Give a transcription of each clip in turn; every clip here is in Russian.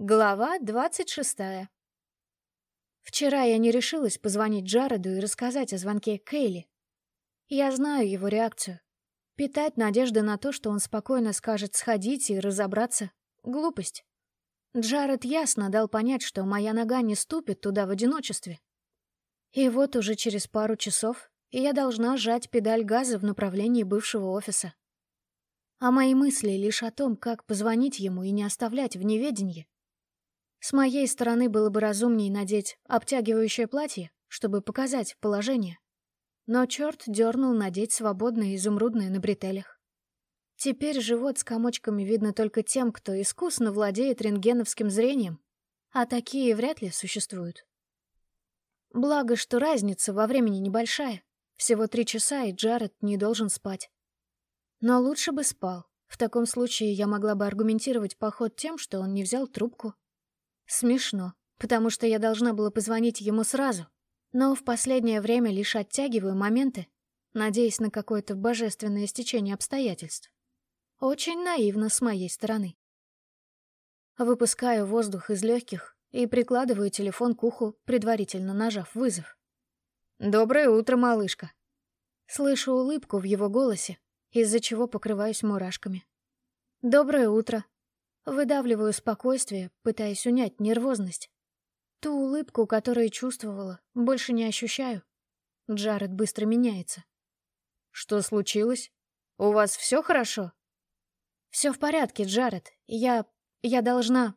Глава двадцать шестая. Вчера я не решилась позвонить Джареду и рассказать о звонке Кейли. Я знаю его реакцию. Питать надежды на то, что он спокойно скажет сходить и разобраться — глупость. Джаред ясно дал понять, что моя нога не ступит туда в одиночестве. И вот уже через пару часов я должна сжать педаль газа в направлении бывшего офиса. А мои мысли лишь о том, как позвонить ему и не оставлять в неведении. С моей стороны было бы разумнее надеть обтягивающее платье, чтобы показать положение. Но черт дернул надеть свободное изумрудное на бретелях. Теперь живот с комочками видно только тем, кто искусно владеет рентгеновским зрением, а такие вряд ли существуют. Благо, что разница во времени небольшая, всего три часа, и Джаред не должен спать. Но лучше бы спал. В таком случае я могла бы аргументировать поход тем, что он не взял трубку. Смешно, потому что я должна была позвонить ему сразу, но в последнее время лишь оттягиваю моменты, надеясь на какое-то божественное стечение обстоятельств. Очень наивно с моей стороны. Выпускаю воздух из легких и прикладываю телефон к уху, предварительно нажав вызов. «Доброе утро, малышка!» Слышу улыбку в его голосе, из-за чего покрываюсь мурашками. «Доброе утро!» Выдавливаю спокойствие, пытаясь унять нервозность. Ту улыбку, которую чувствовала, больше не ощущаю. Джаред быстро меняется. «Что случилось? У вас все хорошо?» «Все в порядке, Джаред. Я... я должна...»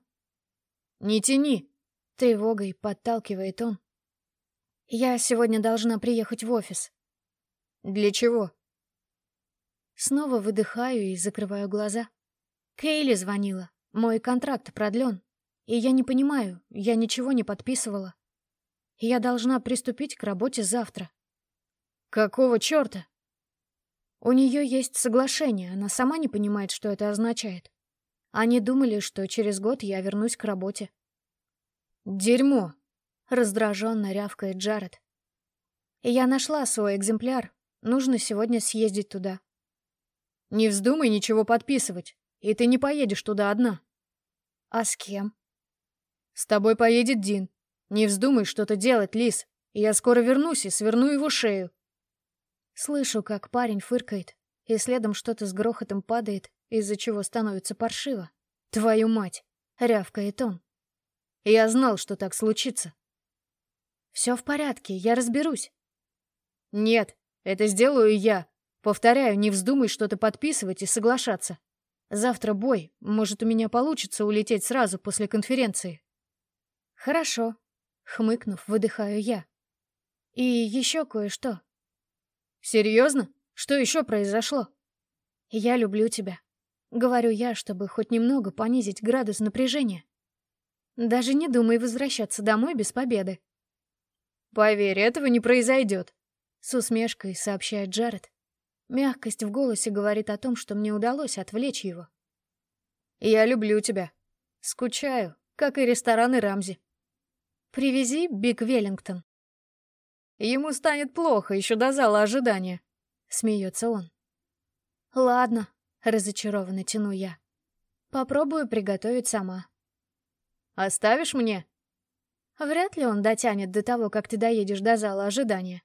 «Не тяни!» — тревогой подталкивает он. «Я сегодня должна приехать в офис». «Для чего?» Снова выдыхаю и закрываю глаза. Кейли звонила. Мой контракт продлен. И я не понимаю, я ничего не подписывала. Я должна приступить к работе завтра. Какого черта? У нее есть соглашение, она сама не понимает, что это означает. Они думали, что через год я вернусь к работе. Дерьмо! Раздраженно рявкает Джаред. Я нашла свой экземпляр. Нужно сегодня съездить туда. Не вздумай ничего подписывать. И ты не поедешь туда одна. А с кем? С тобой поедет Дин. Не вздумай что-то делать, Лис. Я скоро вернусь и сверну его шею. Слышу, как парень фыркает, и следом что-то с грохотом падает, из-за чего становится паршиво. Твою мать! Рявкает он. Я знал, что так случится. Все в порядке, я разберусь. Нет, это сделаю я. Повторяю, не вздумай что-то подписывать и соглашаться. Завтра бой. Может, у меня получится улететь сразу после конференции. Хорошо. Хмыкнув, выдыхаю я. И еще кое-что. Серьезно? Что еще произошло? Я люблю тебя. Говорю я, чтобы хоть немного понизить градус напряжения. Даже не думай возвращаться домой без победы. Поверь, этого не произойдет. С усмешкой сообщает Джаред. Мягкость в голосе говорит о том, что мне удалось отвлечь его. «Я люблю тебя. Скучаю, как и рестораны Рамзи. Привези Биг Веллингтон». «Ему станет плохо еще до зала ожидания», — смеется он. «Ладно», — разочарованно тяну я. «Попробую приготовить сама». «Оставишь мне?» Вряд ли он дотянет до того, как ты доедешь до зала ожидания.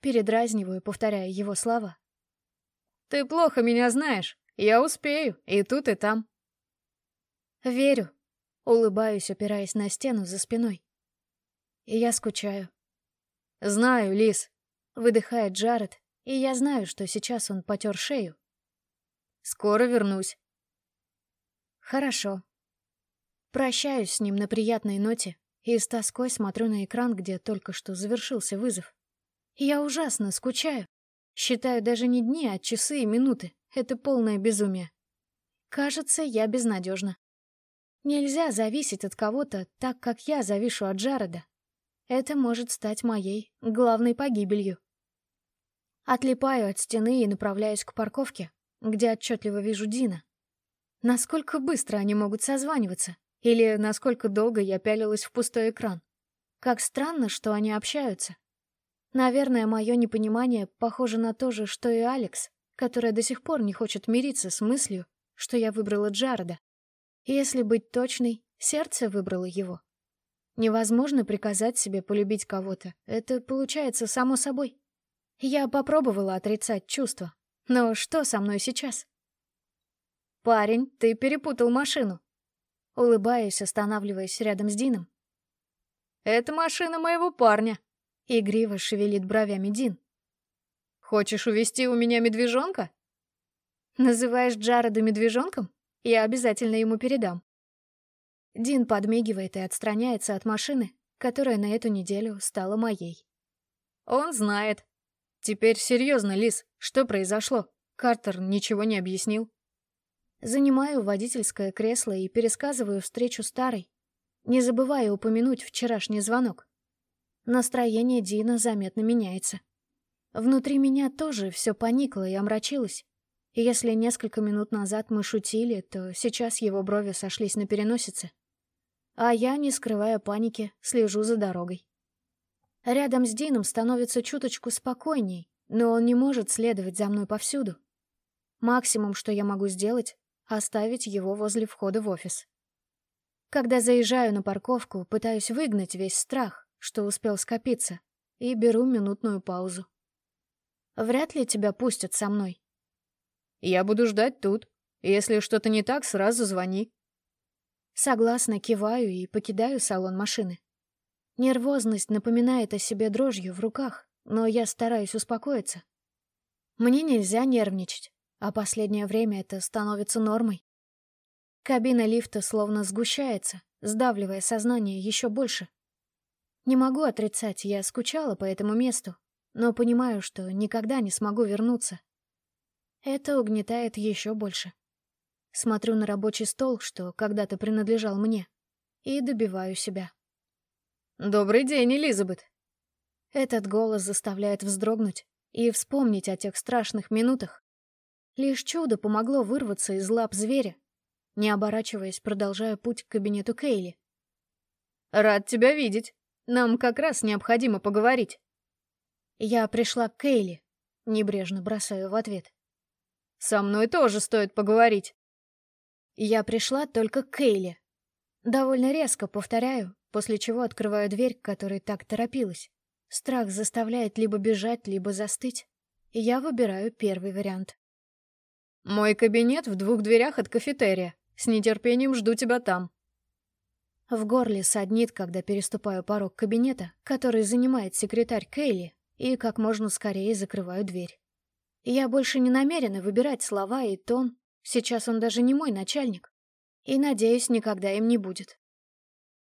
Передразниваю, повторяя его слова. Ты плохо меня знаешь. Я успею, и тут, и там. Верю. Улыбаюсь, опираясь на стену за спиной. И я скучаю. Знаю, Лис. Выдыхает Джаред, и я знаю, что сейчас он потер шею. Скоро вернусь. Хорошо. Прощаюсь с ним на приятной ноте и с тоской смотрю на экран, где только что завершился вызов. Я ужасно скучаю. Считаю даже не дни, а часы и минуты. Это полное безумие. Кажется, я безнадежна. Нельзя зависеть от кого-то так, как я завишу от Джареда. Это может стать моей главной погибелью. Отлипаю от стены и направляюсь к парковке, где отчетливо вижу Дина. Насколько быстро они могут созваниваться? Или насколько долго я пялилась в пустой экран? Как странно, что они общаются. Наверное, мое непонимание похоже на то же, что и Алекс, которая до сих пор не хочет мириться с мыслью, что я выбрала Джареда. Если быть точной, Сердце выбрало его. Невозможно приказать себе полюбить кого-то. Это получается само собой. Я попробовала отрицать чувства. Но что со мной сейчас? «Парень, ты перепутал машину». Улыбаюсь, останавливаясь рядом с Дином. «Это машина моего парня», — игриво шевелит бровями Дин. «Хочешь увести у меня медвежонка?» «Называешь Джареда медвежонком? Я обязательно ему передам». Дин подмигивает и отстраняется от машины, которая на эту неделю стала моей. «Он знает», Теперь серьезно, Лис, что произошло? Картер ничего не объяснил. Занимаю водительское кресло и пересказываю встречу старой, не забывая упомянуть вчерашний звонок. Настроение Дина заметно меняется. Внутри меня тоже все поникло и омрачилось. Если несколько минут назад мы шутили, то сейчас его брови сошлись на переносице. А я, не скрывая паники, слежу за дорогой. Рядом с Дином становится чуточку спокойней, но он не может следовать за мной повсюду. Максимум, что я могу сделать — оставить его возле входа в офис. Когда заезжаю на парковку, пытаюсь выгнать весь страх, что успел скопиться, и беру минутную паузу. Вряд ли тебя пустят со мной. Я буду ждать тут. Если что-то не так, сразу звони. Согласно киваю и покидаю салон машины. Нервозность напоминает о себе дрожью в руках, но я стараюсь успокоиться. Мне нельзя нервничать, а последнее время это становится нормой. Кабина лифта словно сгущается, сдавливая сознание еще больше. Не могу отрицать, я скучала по этому месту, но понимаю, что никогда не смогу вернуться. Это угнетает еще больше. Смотрю на рабочий стол, что когда-то принадлежал мне, и добиваю себя. «Добрый день, Элизабет!» Этот голос заставляет вздрогнуть и вспомнить о тех страшных минутах. Лишь чудо помогло вырваться из лап зверя. Не оборачиваясь, продолжаю путь к кабинету Кейли. «Рад тебя видеть. Нам как раз необходимо поговорить». Я пришла к Кейли, небрежно бросаю в ответ. «Со мной тоже стоит поговорить». Я пришла только к Кейли. Довольно резко повторяю, после чего открываю дверь, к которой так торопилась. Страх заставляет либо бежать, либо застыть. И я выбираю первый вариант. «Мой кабинет в двух дверях от кафетерия. С нетерпением жду тебя там». В горле саднит, когда переступаю порог кабинета, который занимает секретарь Кейли, и как можно скорее закрываю дверь. Я больше не намерена выбирать слова и тон, сейчас он даже не мой начальник, и, надеюсь, никогда им не будет.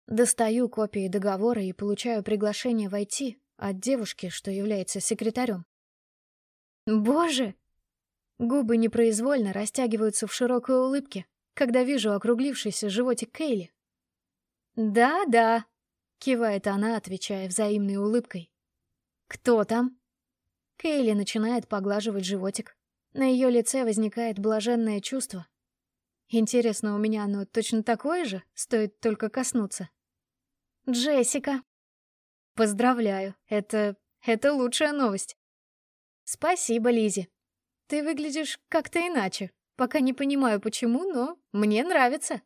Достаю копии договора и получаю приглашение войти от девушки, что является секретарем. Боже! Губы непроизвольно растягиваются в широкой улыбке, когда вижу округлившийся животик Кейли. «Да-да», — кивает она, отвечая взаимной улыбкой. «Кто там?» Кейли начинает поглаживать животик. На ее лице возникает блаженное чувство. Интересно, у меня оно точно такое же, стоит только коснуться. Джессика. Поздравляю, это... это лучшая новость. Спасибо, Лизи. Ты выглядишь как-то иначе. Пока не понимаю, почему, но мне нравится.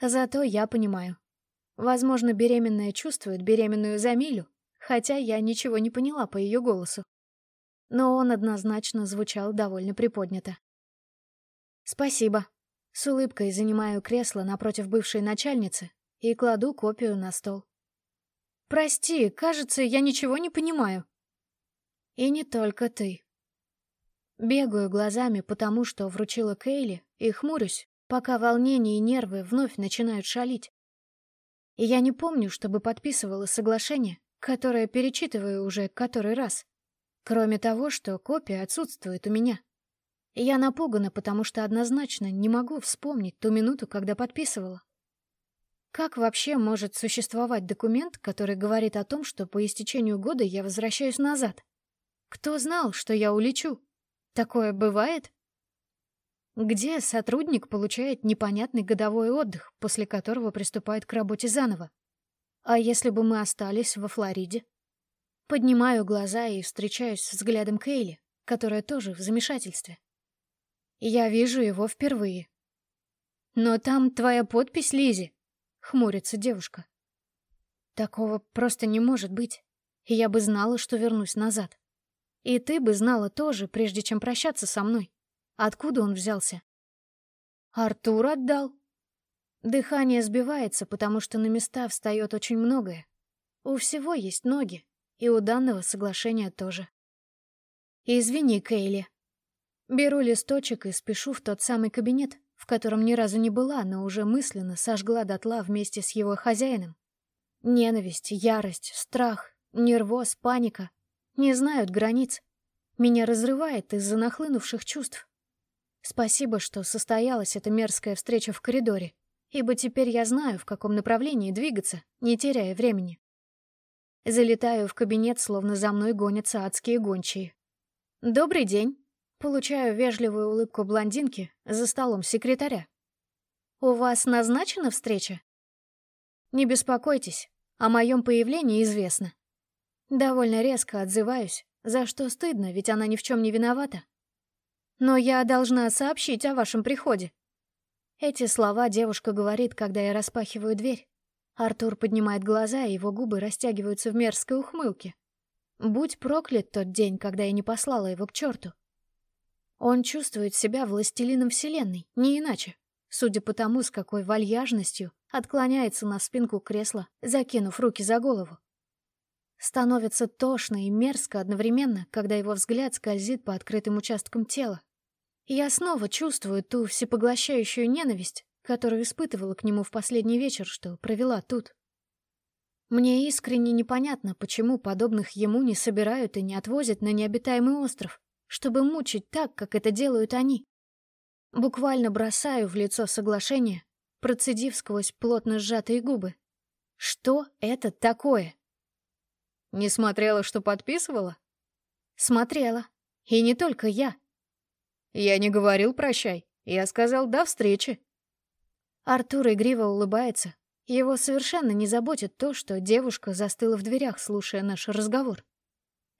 Зато я понимаю. Возможно, беременная чувствует беременную за милю, хотя я ничего не поняла по ее голосу. Но он однозначно звучал довольно приподнято. «Спасибо». С улыбкой занимаю кресло напротив бывшей начальницы, и кладу копию на стол. «Прости, кажется, я ничего не понимаю». «И не только ты». Бегаю глазами, потому что вручила Кейли, и хмурюсь, пока волнение и нервы вновь начинают шалить. И я не помню, чтобы подписывала соглашение, которое перечитываю уже который раз. Кроме того, что копия отсутствует у меня. я напугана, потому что однозначно не могу вспомнить ту минуту, когда подписывала. Как вообще может существовать документ, который говорит о том, что по истечению года я возвращаюсь назад? Кто знал, что я улечу? Такое бывает? Где сотрудник получает непонятный годовой отдых, после которого приступает к работе заново? А если бы мы остались во Флориде? Поднимаю глаза и встречаюсь с взглядом Кейли, которая тоже в замешательстве. Я вижу его впервые. Но там твоя подпись, Лизи. хмурится девушка. Такого просто не может быть. Я бы знала, что вернусь назад. И ты бы знала тоже, прежде чем прощаться со мной. Откуда он взялся? Артур отдал. Дыхание сбивается, потому что на места встает очень многое. У всего есть ноги, и у данного соглашения тоже. Извини, Кейли. Беру листочек и спешу в тот самый кабинет, в котором ни разу не была, но уже мысленно сожгла дотла вместе с его хозяином. Ненависть, ярость, страх, нервоз, паника не знают границ. Меня разрывает из-за нахлынувших чувств. Спасибо, что состоялась эта мерзкая встреча в коридоре, ибо теперь я знаю, в каком направлении двигаться, не теряя времени. Залетаю в кабинет, словно за мной гонятся адские гончие. «Добрый день!» Получаю вежливую улыбку блондинки за столом секретаря. «У вас назначена встреча?» «Не беспокойтесь, о моем появлении известно». Довольно резко отзываюсь, за что стыдно, ведь она ни в чем не виновата. Но я должна сообщить о вашем приходе. Эти слова девушка говорит, когда я распахиваю дверь. Артур поднимает глаза, и его губы растягиваются в мерзкой ухмылке. Будь проклят тот день, когда я не послала его к черту. Он чувствует себя властелином вселенной, не иначе, судя по тому, с какой вальяжностью отклоняется на спинку кресла, закинув руки за голову. Становится тошно и мерзко одновременно, когда его взгляд скользит по открытым участкам тела. Я снова чувствую ту всепоглощающую ненависть, которую испытывала к нему в последний вечер, что провела тут. Мне искренне непонятно, почему подобных ему не собирают и не отвозят на необитаемый остров, чтобы мучить так, как это делают они. Буквально бросаю в лицо соглашение, процедив сквозь плотно сжатые губы. Что это такое? Не смотрела, что подписывала? Смотрела. И не только я. Я не говорил прощай. Я сказал до встречи. Артур игриво улыбается. Его совершенно не заботит то, что девушка застыла в дверях, слушая наш разговор.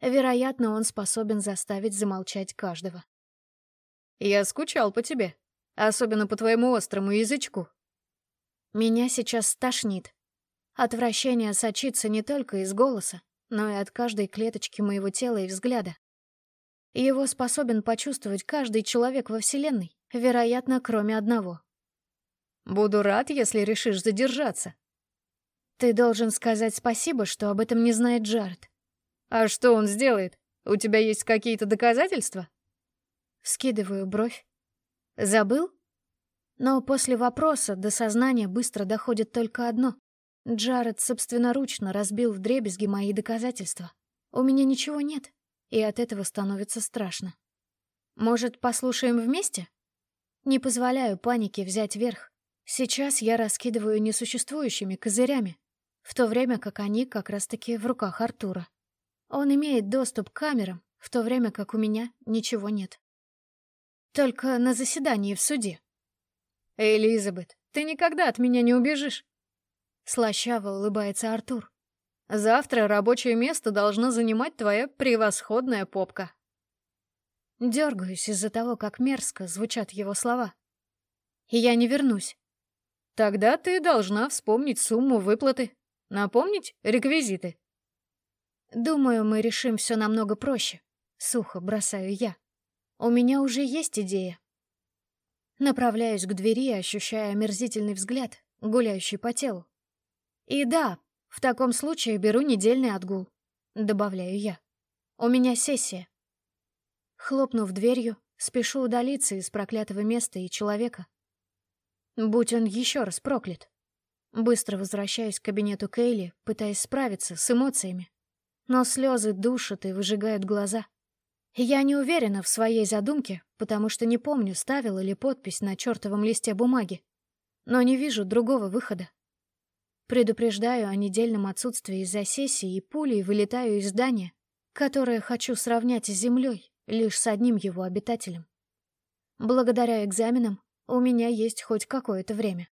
Вероятно, он способен заставить замолчать каждого. «Я скучал по тебе, особенно по твоему острому язычку». Меня сейчас стошнит. Отвращение сочится не только из голоса, но и от каждой клеточки моего тела и взгляда. Его способен почувствовать каждый человек во Вселенной, вероятно, кроме одного. «Буду рад, если решишь задержаться». «Ты должен сказать спасибо, что об этом не знает Джаред». «А что он сделает? У тебя есть какие-то доказательства?» Вскидываю бровь. «Забыл?» Но после вопроса до сознания быстро доходит только одно. Джаред собственноручно разбил вдребезги мои доказательства. У меня ничего нет, и от этого становится страшно. Может, послушаем вместе? Не позволяю панике взять верх. Сейчас я раскидываю несуществующими козырями, в то время как они как раз-таки в руках Артура. Он имеет доступ к камерам, в то время как у меня ничего нет. Только на заседании в суде. «Элизабет, ты никогда от меня не убежишь. Слащаво улыбается Артур. Завтра рабочее место должна занимать твоя превосходная попка. Дергаюсь из-за того, как мерзко звучат его слова. И я не вернусь. Тогда ты должна вспомнить сумму выплаты. Напомнить реквизиты. Думаю, мы решим все намного проще. Сухо бросаю я. У меня уже есть идея. Направляюсь к двери, ощущая омерзительный взгляд, гуляющий по телу. И да, в таком случае беру недельный отгул, добавляю я. У меня сессия. Хлопнув дверью, спешу удалиться из проклятого места и человека. Будь он еще раз проклят. Быстро возвращаюсь к кабинету Кейли, пытаясь справиться с эмоциями. Но слезы душат и выжигают глаза. Я не уверена в своей задумке, потому что не помню, ставила ли подпись на чертовом листе бумаги. Но не вижу другого выхода. Предупреждаю о недельном отсутствии из-за сессии и пулей вылетаю из здания, которое хочу сравнять с землей, лишь с одним его обитателем. Благодаря экзаменам у меня есть хоть какое-то время.